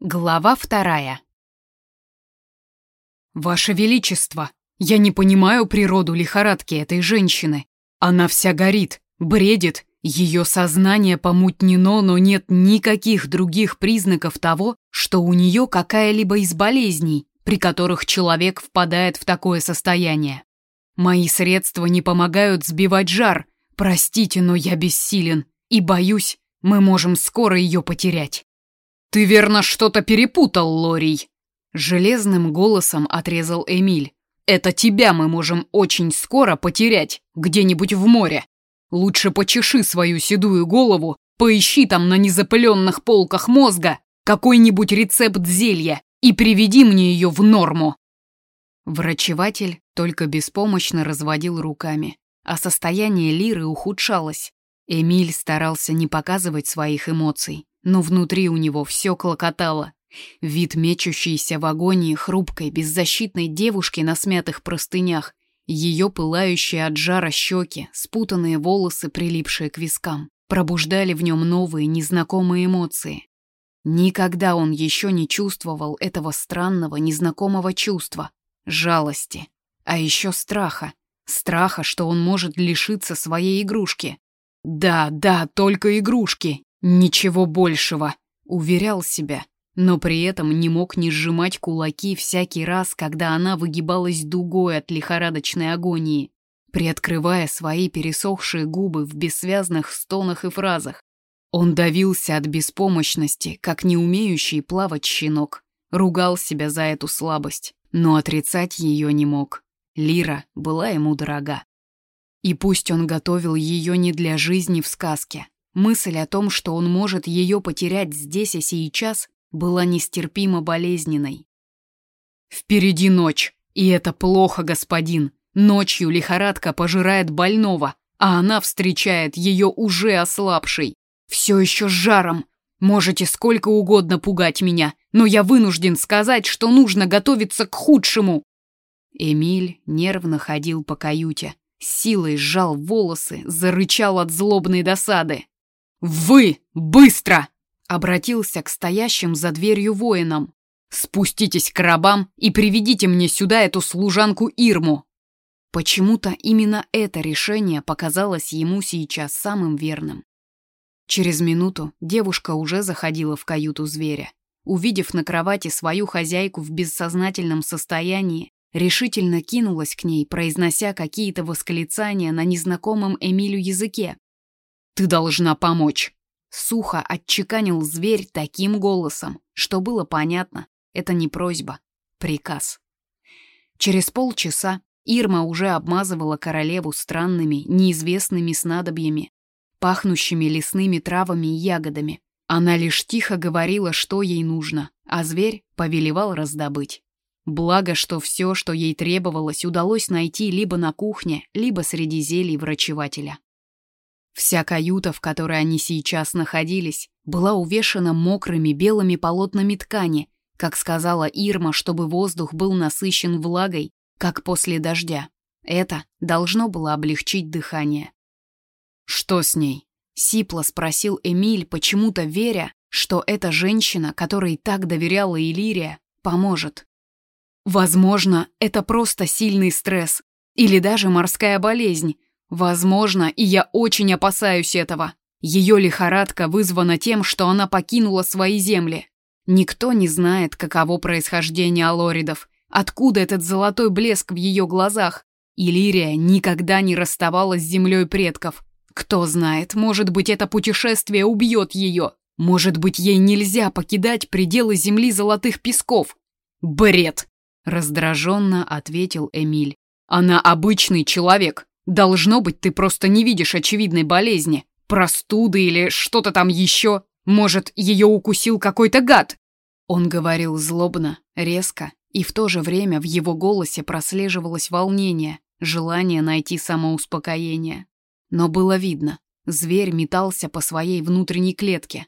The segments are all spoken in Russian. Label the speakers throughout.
Speaker 1: Глава вторая. «Ваше Величество, я не понимаю природу лихорадки этой женщины. Она вся горит, бредит, ее сознание помутнено, но нет никаких других признаков того, что у нее какая-либо из болезней, при которых человек впадает в такое состояние. Мои средства не помогают сбивать жар. Простите, но я бессилен и боюсь, мы можем скоро ее потерять». «Ты верно что-то перепутал, Лорий!» Железным голосом отрезал Эмиль. «Это тебя мы можем очень скоро потерять, где-нибудь в море. Лучше почеши свою седую голову, поищи там на незапыленных полках мозга какой-нибудь рецепт зелья и приведи мне ее в норму». Врачеватель только беспомощно разводил руками, а состояние Лиры ухудшалось. Эмиль старался не показывать своих эмоций, но внутри у него все клокотало. Вид мечущейся в агонии хрупкой, беззащитной девушки на смятых простынях, ее пылающие от жара щеки, спутанные волосы, прилипшие к вискам, пробуждали в нем новые, незнакомые эмоции. Никогда он еще не чувствовал этого странного, незнакомого чувства — жалости, а еще страха. Страха, что он может лишиться своей игрушки. Да, да, только игрушки, Ничего большего, уверял себя, но при этом не мог не сжимать кулаки всякий раз, когда она выгибалась дугой от лихорадочной агонии, приоткрывая свои пересохшие губы в бессвязных стонах и фразах. Он давился от беспомощности, как не умеющий плавать щенок, ругал себя за эту слабость, но отрицать ее не мог. Лира была ему дорога. И пусть он готовил ее не для жизни в сказке, Мысль о том, что он может ее потерять здесь и сейчас, была нестерпимо болезненной. «Впереди ночь, и это плохо, господин. Ночью лихорадка пожирает больного, а она встречает ее уже ослабшей. Все еще с жаром. Можете сколько угодно пугать меня, но я вынужден сказать, что нужно готовиться к худшему». Эмиль нервно ходил по каюте, силой сжал волосы, зарычал от злобной досады. «Вы! Быстро!» — обратился к стоящим за дверью воинам. «Спуститесь к рабам и приведите мне сюда эту служанку Ирму!» Почему-то именно это решение показалось ему сейчас самым верным. Через минуту девушка уже заходила в каюту зверя. Увидев на кровати свою хозяйку в бессознательном состоянии, решительно кинулась к ней, произнося какие-то восклицания на незнакомом Эмилю языке. «Ты должна помочь!» Сухо отчеканил зверь таким голосом, что было понятно. Это не просьба, приказ. Через полчаса Ирма уже обмазывала королеву странными, неизвестными снадобьями, пахнущими лесными травами и ягодами. Она лишь тихо говорила, что ей нужно, а зверь повелевал раздобыть. Благо, что все, что ей требовалось, удалось найти либо на кухне, либо среди зелий врачевателя. Вся каюта, в которой они сейчас находились, была увешана мокрыми белыми полотнами ткани, как сказала Ирма, чтобы воздух был насыщен влагой, как после дождя. Это должно было облегчить дыхание. «Что с ней?» — сипло спросил Эмиль, почему-то веря, что эта женщина, которой так доверяла Илирия, поможет. Возможно, это просто сильный стресс или даже морская болезнь, Возможно, и я очень опасаюсь этого. Ее лихорадка вызвана тем, что она покинула свои земли. Никто не знает, каково происхождение алоридов, откуда этот золотой блеск в ее глазах. Илирия никогда не расставалась с землей предков. Кто знает, может быть, это путешествие убьет ее. Может быть, ей нельзя покидать пределы земли золотых песков. Бред! Раздраженно ответил Эмиль. Она обычный человек, Должно быть, ты просто не видишь очевидной болезни, простуды или что-то там еще. Может, ее укусил какой-то гад?» Он говорил злобно, резко, и в то же время в его голосе прослеживалось волнение, желание найти самоуспокоение. Но было видно, зверь метался по своей внутренней клетке.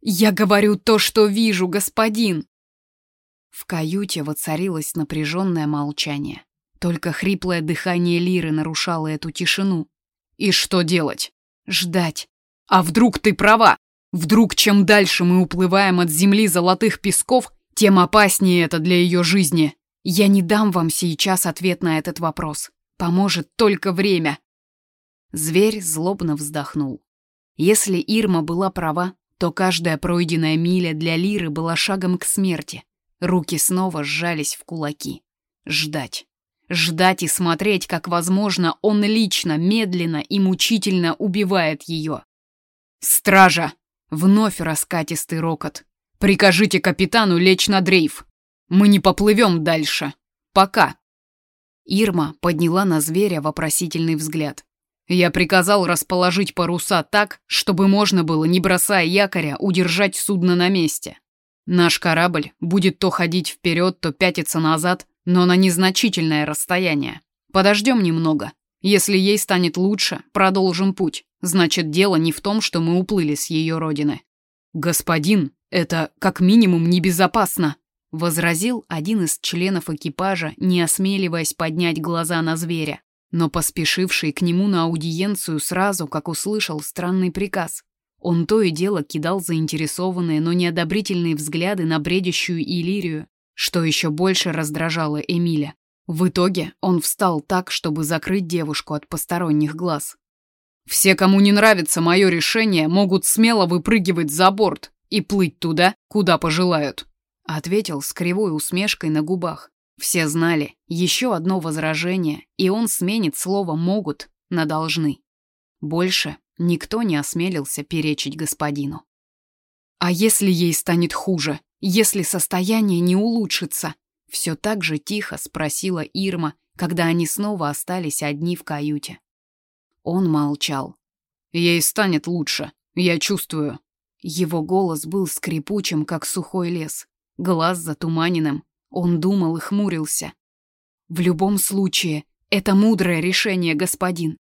Speaker 1: «Я говорю то, что вижу, господин!» В каюте воцарилось напряженное молчание. Только хриплое дыхание Лиры нарушало эту тишину. И что делать? Ждать. А вдруг ты права? Вдруг чем дальше мы уплываем от земли золотых песков, тем опаснее это для ее жизни. Я не дам вам сейчас ответ на этот вопрос. Поможет только время. Зверь злобно вздохнул. Если Ирма была права, то каждая пройденная миля для Лиры была шагом к смерти. Руки снова сжались в кулаки. Ждать. Ждать и смотреть, как, возможно, он лично, медленно и мучительно убивает ее. «Стража!» — вновь раскатистый рокот. «Прикажите капитану лечь на дрейф. Мы не поплывем дальше. Пока!» Ирма подняла на зверя вопросительный взгляд. Я приказал расположить паруса так, чтобы можно было, не бросая якоря, удержать судно на месте. Наш корабль будет то ходить вперед, то пятиться назад, но на незначительное расстояние. Подождем немного. Если ей станет лучше, продолжим путь. Значит, дело не в том, что мы уплыли с ее родины. Господин, это как минимум небезопасно, возразил один из членов экипажа, не осмеливаясь поднять глаза на зверя но поспешивший к нему на аудиенцию сразу, как услышал странный приказ. Он то и дело кидал заинтересованные, но неодобрительные взгляды на бредящую Иллирию, что еще больше раздражало Эмиля. В итоге он встал так, чтобы закрыть девушку от посторонних глаз. «Все, кому не нравится мое решение, могут смело выпрыгивать за борт и плыть туда, куда пожелают», ответил с кривой усмешкой на губах. Все знали, еще одно возражение, и он сменит слово «могут» на «должны». Больше никто не осмелился перечить господину. «А если ей станет хуже? Если состояние не улучшится?» Все так же тихо спросила Ирма, когда они снова остались одни в каюте. Он молчал. «Ей станет лучше, я чувствую». Его голос был скрипучим, как сухой лес, глаз затуманенным, он думал и хмурился. В любом случае, это мудрое решение, господин.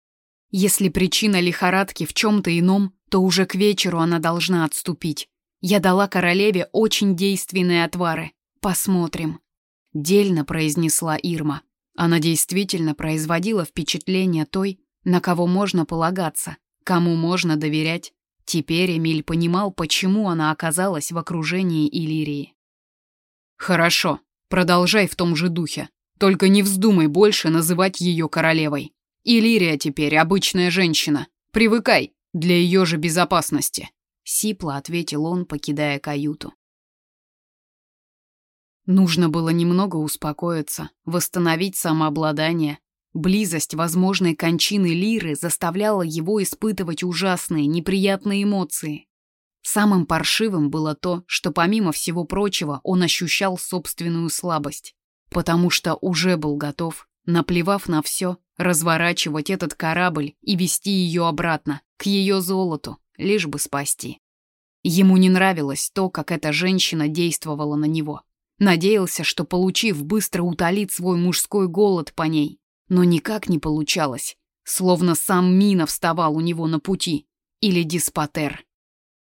Speaker 1: Если причина лихорадки в чем-то ином, то уже к вечеру она должна отступить. Я дала королеве очень действенные отвары. Посмотрим. Дельно произнесла Ирма. Она действительно производила впечатление той, на кого можно полагаться, кому можно доверять. Теперь Эмиль понимал, почему она оказалась в окружении Иллирии. «Хорошо», Продолжай в том же духе. Только не вздумай больше называть ее королевой. Иллирия теперь обычная женщина. Привыкай, для ее же безопасности. Сипло ответил он, покидая каюту. Нужно было немного успокоиться, восстановить самообладание. Близость возможной кончины Лиры заставляла его испытывать ужасные, неприятные эмоции. Самым паршивым было то, что помимо всего прочего он ощущал собственную слабость, потому что уже был готов, наплевав на все, разворачивать этот корабль и вести ее обратно, к ее золоту, лишь бы спасти. Ему не нравилось то, как эта женщина действовала на него. Надеялся, что, получив, быстро утолит свой мужской голод по ней. Но никак не получалось, словно сам Мина вставал у него на пути. Или Диспотер.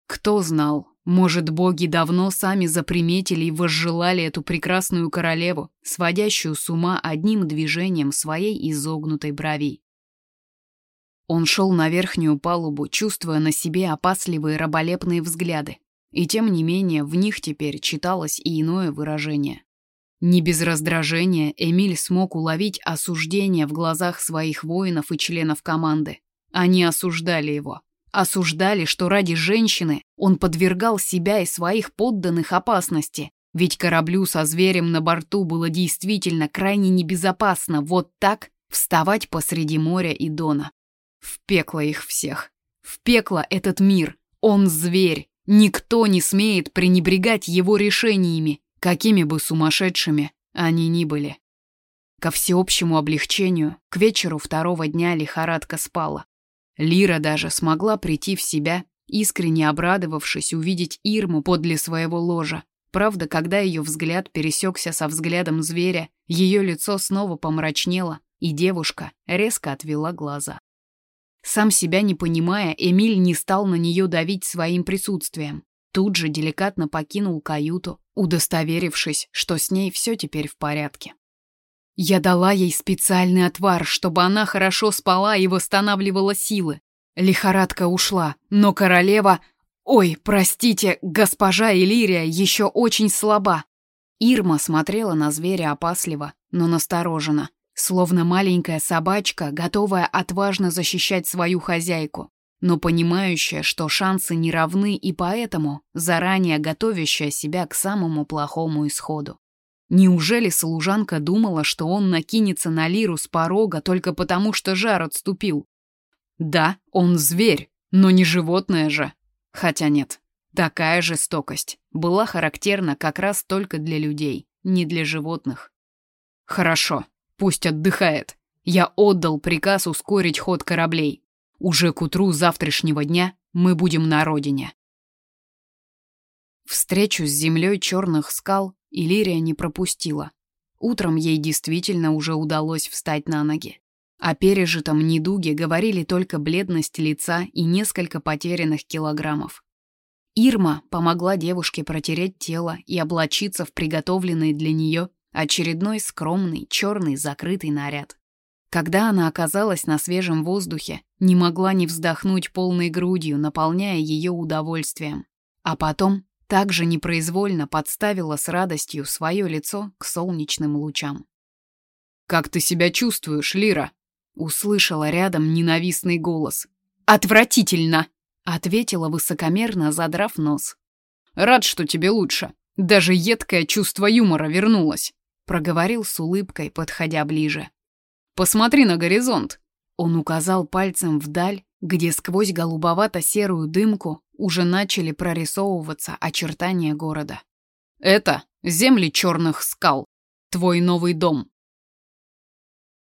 Speaker 1: Кто знал, может, боги давно сами заприметили и возжелали эту прекрасную королеву, сводящую с ума одним движением своей изогнутой брови. Он шел на верхнюю палубу, чувствуя на себе опасливые раболепные взгляды, и тем не менее в них теперь читалось и иное выражение. Не без раздражения Эмиль смог уловить осуждение в глазах своих воинов и членов команды. Они осуждали его. Осуждали, что ради женщины он подвергал себя и своих подданных опасности, ведь кораблю со зверем на борту было действительно крайне небезопасно вот так вставать посреди моря и дона. В пекло их всех. В пекло этот мир. Он зверь. Никто не смеет пренебрегать его решениями, какими бы сумасшедшими они ни были. Ко всеобщему облегчению, к вечеру второго дня лихорадка спала. Лира даже смогла прийти в себя, искренне обрадовавшись увидеть Ирму подле своего ложа. Правда, когда ее взгляд пересекся со взглядом зверя, ее лицо снова помрачнело, и девушка резко отвела глаза. Сам себя не понимая, Эмиль не стал на нее давить своим присутствием. Тут же деликатно покинул каюту, удостоверившись, что с ней все теперь в порядке. Я дала ей специальный отвар, чтобы она хорошо спала и восстанавливала силы. Лихорадка ушла, но королева... «Ой, простите, госпожа Элирия еще очень слаба». Ирма смотрела на зверя опасливо, но настороженно, словно маленькая собачка, готовая отважно защищать свою хозяйку, но понимающая, что шансы не равны и поэтому заранее готовящая себя к самому плохому исходу. Неужели служанка думала, что он накинется на Лиру с порога только потому, что жар отступил? Да, он зверь, но не животное же. Хотя нет, такая жестокость была характерна как раз только для людей, не для животных. Хорошо, пусть отдыхает. Я отдал приказ ускорить ход кораблей. Уже к утру завтрашнего дня мы будем на родине. Встречу с землей черных скал Иллирия не пропустила. Утром ей действительно уже удалось встать на ноги. О пережитом недуге говорили только бледность лица и несколько потерянных килограммов. Ирма помогла девушке протереть тело и облачиться в приготовленный для нее очередной скромный черный закрытый наряд. Когда она оказалась на свежем воздухе, не могла не вздохнуть полной грудью, наполняя ее удовольствием. А потом также непроизвольно подставила с радостью свое лицо к солнечным лучам. «Как ты себя чувствуешь, Лира?» Услышала рядом ненавистный голос. «Отвратительно!» Ответила высокомерно, задрав нос. «Рад, что тебе лучше. Даже едкое чувство юмора вернулось», проговорил с улыбкой, подходя ближе. «Посмотри на горизонт!» Он указал пальцем вдаль, где сквозь голубовато-серую дымку уже начали прорисовываться очертания города. «Это земли черных скал, твой новый дом».